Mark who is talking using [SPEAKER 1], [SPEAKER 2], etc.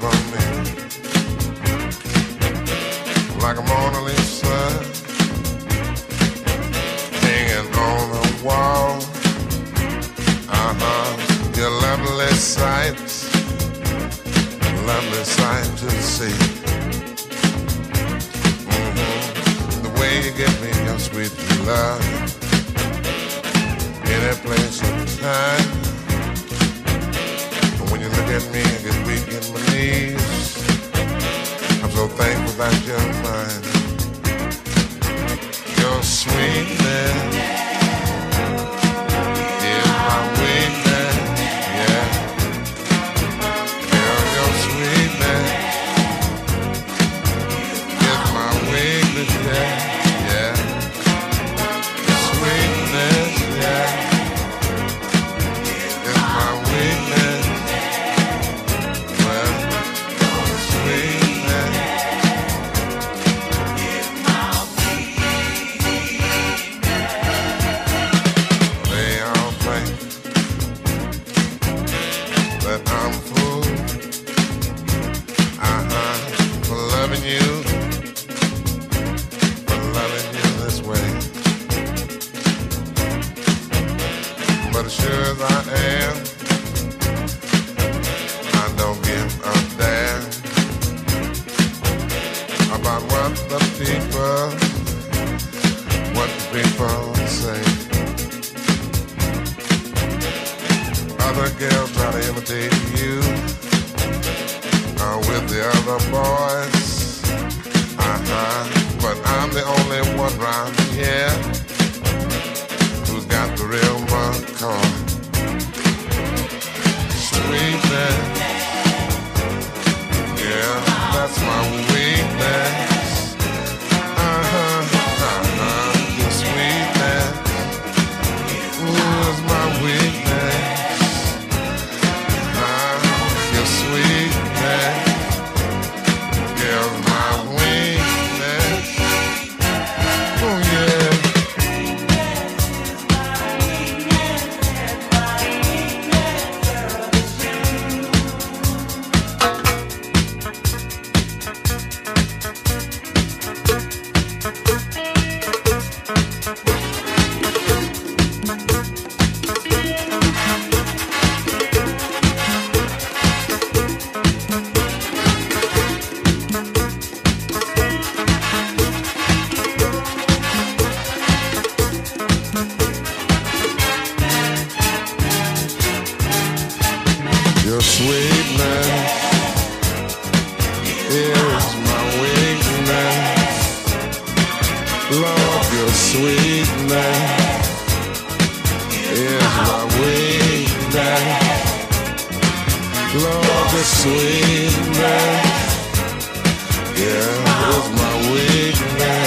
[SPEAKER 1] for me. Like a hanging on wall. Uh huh. Lovely sight, lovely sight to see. Mhm. The way you give me your sweet love, about what the people, Other girls try to imitate you uh, with the other boys. Uh-huh. But I'm the only one round here who's got the real McCoy. Your sweetness is my weakness. Love your sweetness is my weakness. Love your sweetness, yeah, is my weakness.